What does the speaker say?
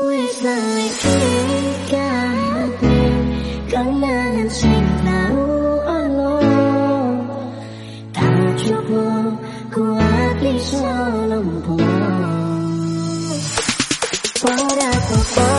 cuối rơi xuống cả mặt mình cắn lên em xin nào alo ta chúc mơ của ác lý do lòng buồn. Quá đã quá